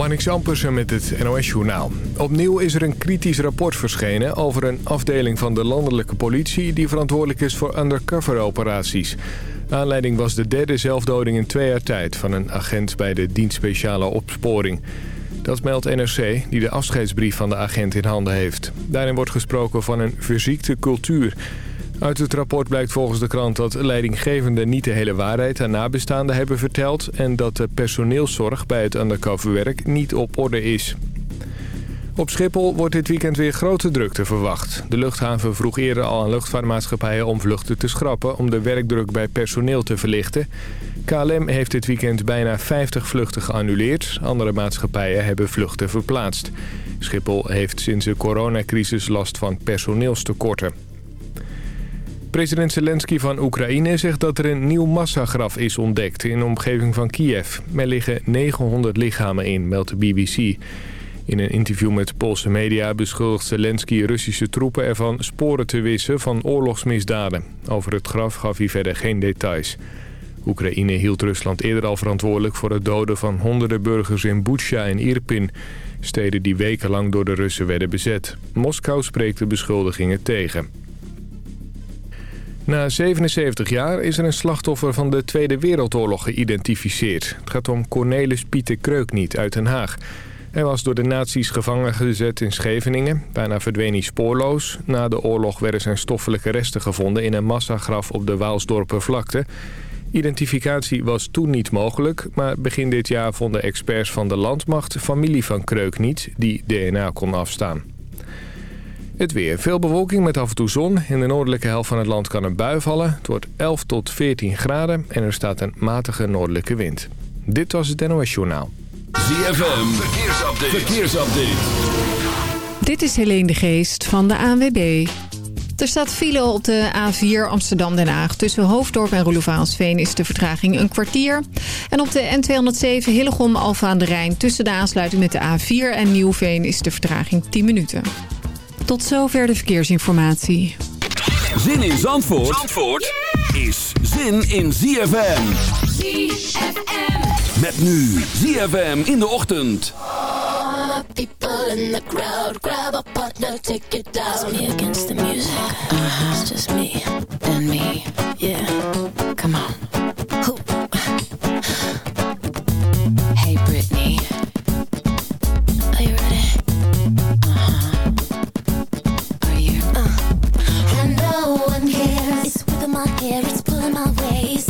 Marnix Ampersen met het NOS-journaal. Opnieuw is er een kritisch rapport verschenen over een afdeling van de landelijke politie... die verantwoordelijk is voor undercover-operaties. Aanleiding was de derde zelfdoding in twee jaar tijd... van een agent bij de dienst speciale opsporing. Dat meldt NRC, die de afscheidsbrief van de agent in handen heeft. Daarin wordt gesproken van een verziekte cultuur... Uit het rapport blijkt volgens de krant dat leidinggevenden niet de hele waarheid aan nabestaanden hebben verteld... en dat de personeelszorg bij het undercoverwerk niet op orde is. Op Schiphol wordt dit weekend weer grote drukte verwacht. De luchthaven vroeg eerder al aan luchtvaartmaatschappijen om vluchten te schrappen... om de werkdruk bij personeel te verlichten. KLM heeft dit weekend bijna 50 vluchten geannuleerd. Andere maatschappijen hebben vluchten verplaatst. Schiphol heeft sinds de coronacrisis last van personeelstekorten. President Zelensky van Oekraïne zegt dat er een nieuw massagraf is ontdekt in de omgeving van Kiev. Er liggen 900 lichamen in, meldt de BBC. In een interview met Poolse media beschuldigt Zelensky Russische troepen ervan sporen te wissen van oorlogsmisdaden. Over het graf gaf hij verder geen details. Oekraïne hield Rusland eerder al verantwoordelijk voor het doden van honderden burgers in Butsja en Irpin. Steden die wekenlang door de Russen werden bezet. Moskou spreekt de beschuldigingen tegen. Na 77 jaar is er een slachtoffer van de Tweede Wereldoorlog geïdentificeerd. Het gaat om Cornelis Pieter Kreukniet uit Den Haag. Hij was door de nazi's gevangen gezet in Scheveningen. Daarna verdween hij spoorloos. Na de oorlog werden zijn stoffelijke resten gevonden in een massagraf op de Waalsdorper vlakte. Identificatie was toen niet mogelijk, maar begin dit jaar vonden experts van de landmacht familie van Kreukniet die DNA kon afstaan. Het weer. Veel bewolking met af en toe zon. In de noordelijke helft van het land kan een bui vallen. Het wordt 11 tot 14 graden en er staat een matige noordelijke wind. Dit was het NOS Journaal. ZFM. Verkeersupdate. Verkeersupdate. Dit is Helene de Geest van de ANWB. Er staat file op de A4 Amsterdam-Den Haag. Tussen Hoofddorp en Roelofaansveen is de vertraging een kwartier. En op de N207 Hillegom-Alfa aan de Rijn... tussen de aansluiting met de A4 en Nieuwveen is de vertraging 10 minuten. Tot zover de verkeersinformatie. Zin in Zandvoort, Zandvoort is zin in ZFM. ZFM. Met nu ZFM in de ochtend. People in the crowd, grab a partner, take it down. me against the music. It's just me and me. Yeah. Come on. Hey Britney. Are you ready? Uh-huh. No one cares. It's whipping my hair, it's pulling my waist.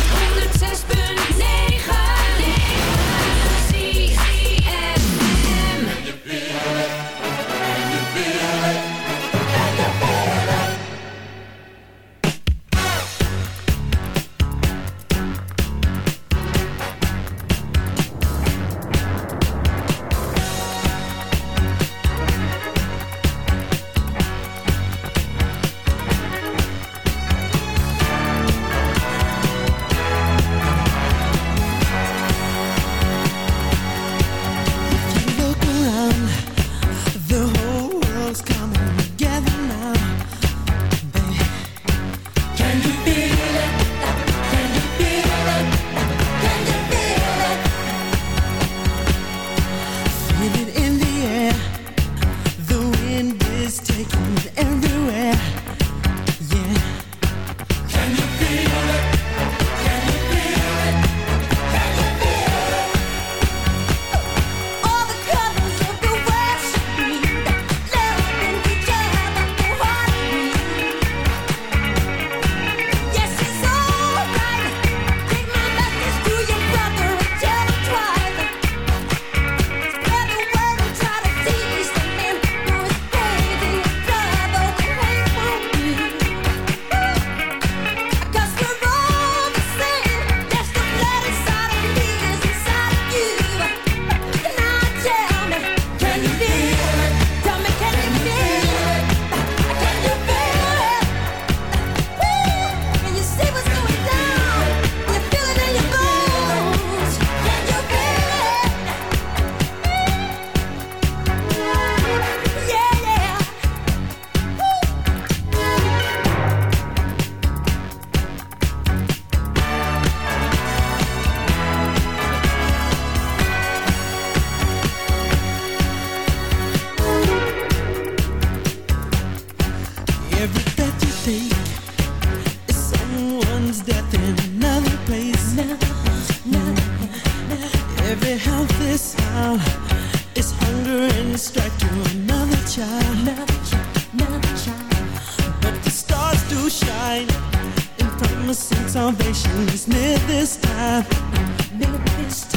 business this time. Never this time.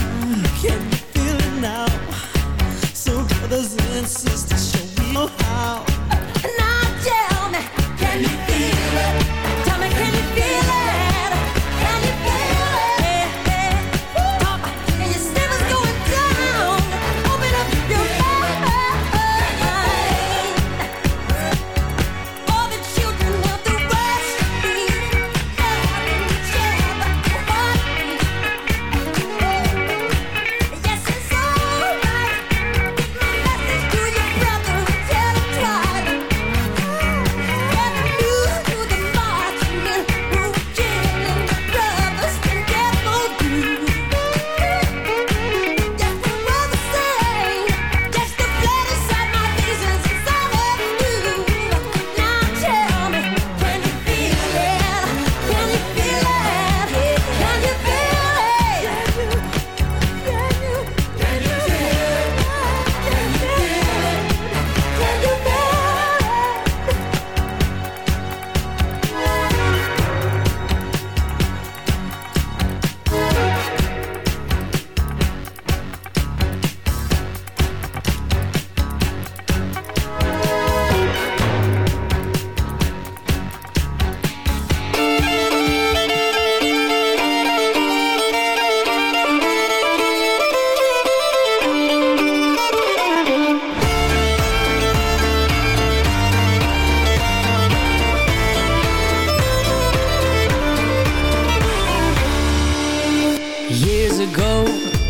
years ago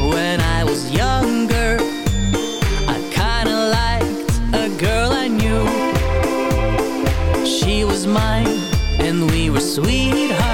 when I was younger I kinda liked a girl I knew. She was mine and we were sweethearts.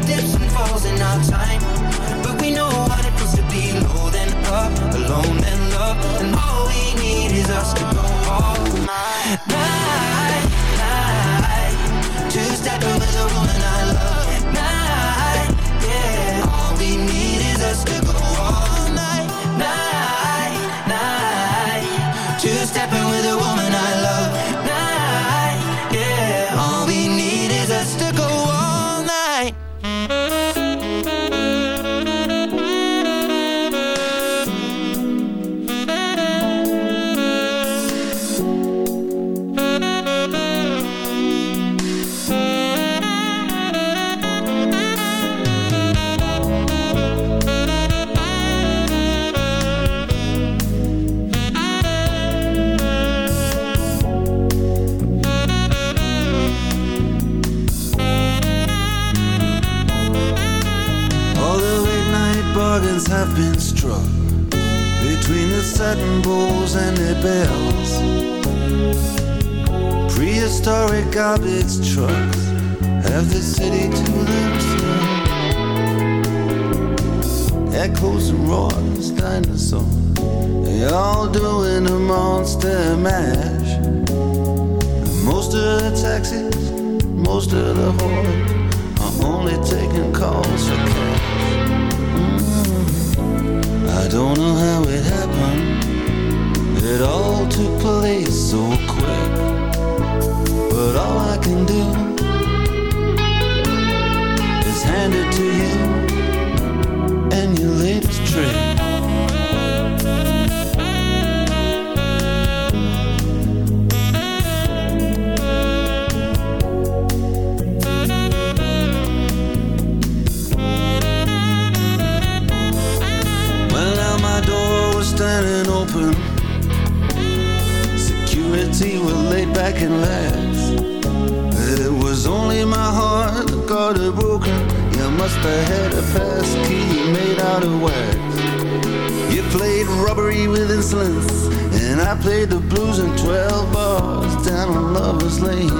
we dips and falls in our time, but we know what it feels to be low then up, alone then love, and all we need is us to go all night, night, night. Two stepping with a woman I love, And roars, dinosaurs, they all doing a monster mash. Most of the taxis, most of the whores are only taking calls for cash. Mm. I don't know how it happened. It all took place so quick. But all I can do your latest trick. Well, now my door was standing open. Security were laid back and lax. It was only my heart that got it broken. Must have had a pass key made out of wax. You played robbery with insolence, and I played the blues in 12 bars down on Lover's Lane.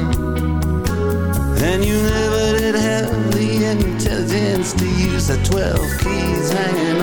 And you never did have the intelligence to use the 12 keys hanging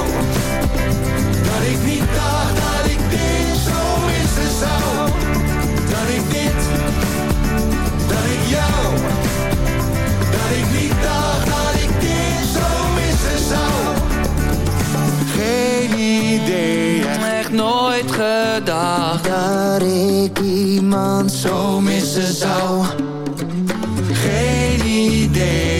nooit gedacht dat ik iemand zo missen zou. Geen idee,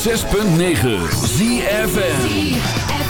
106.9 ZFN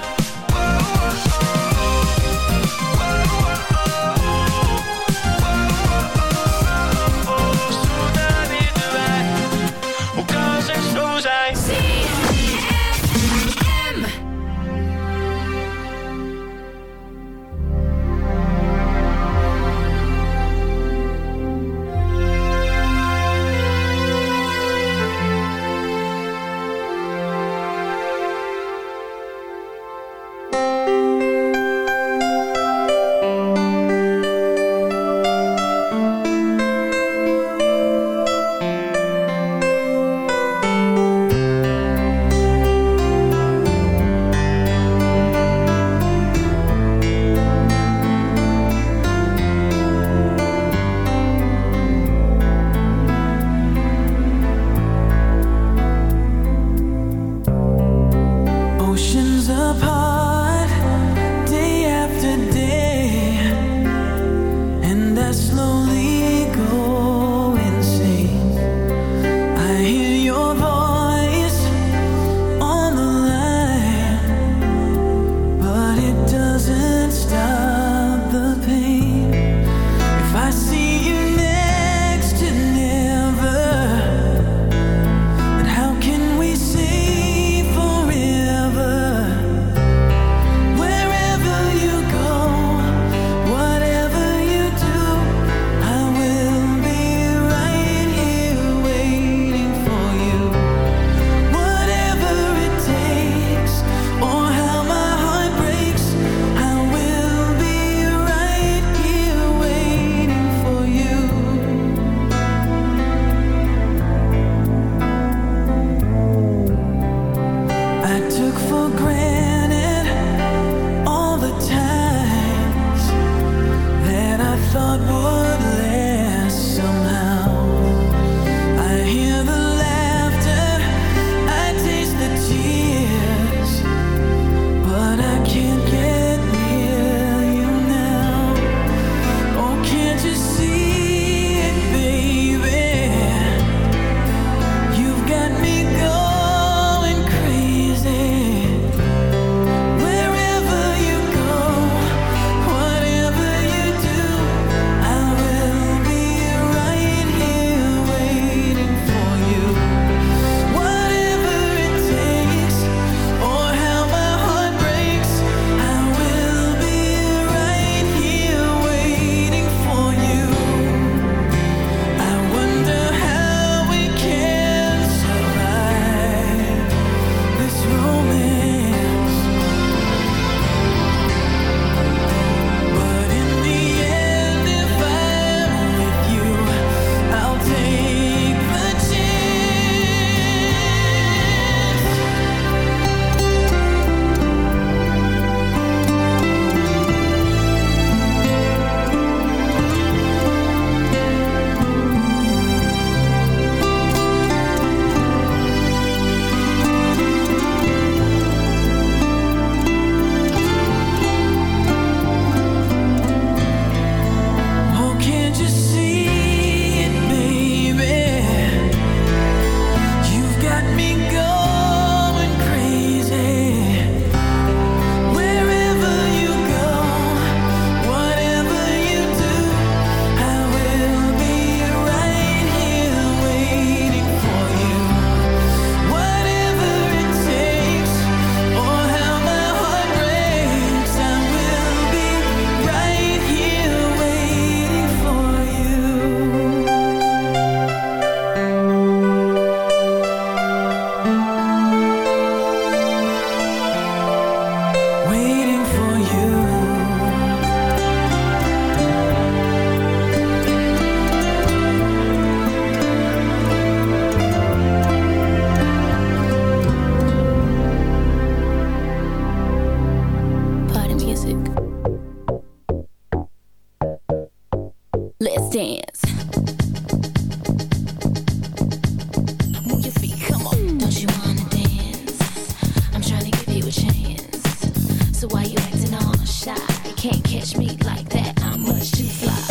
So why you acting all shy? Can't catch me like that, I'm much too fly.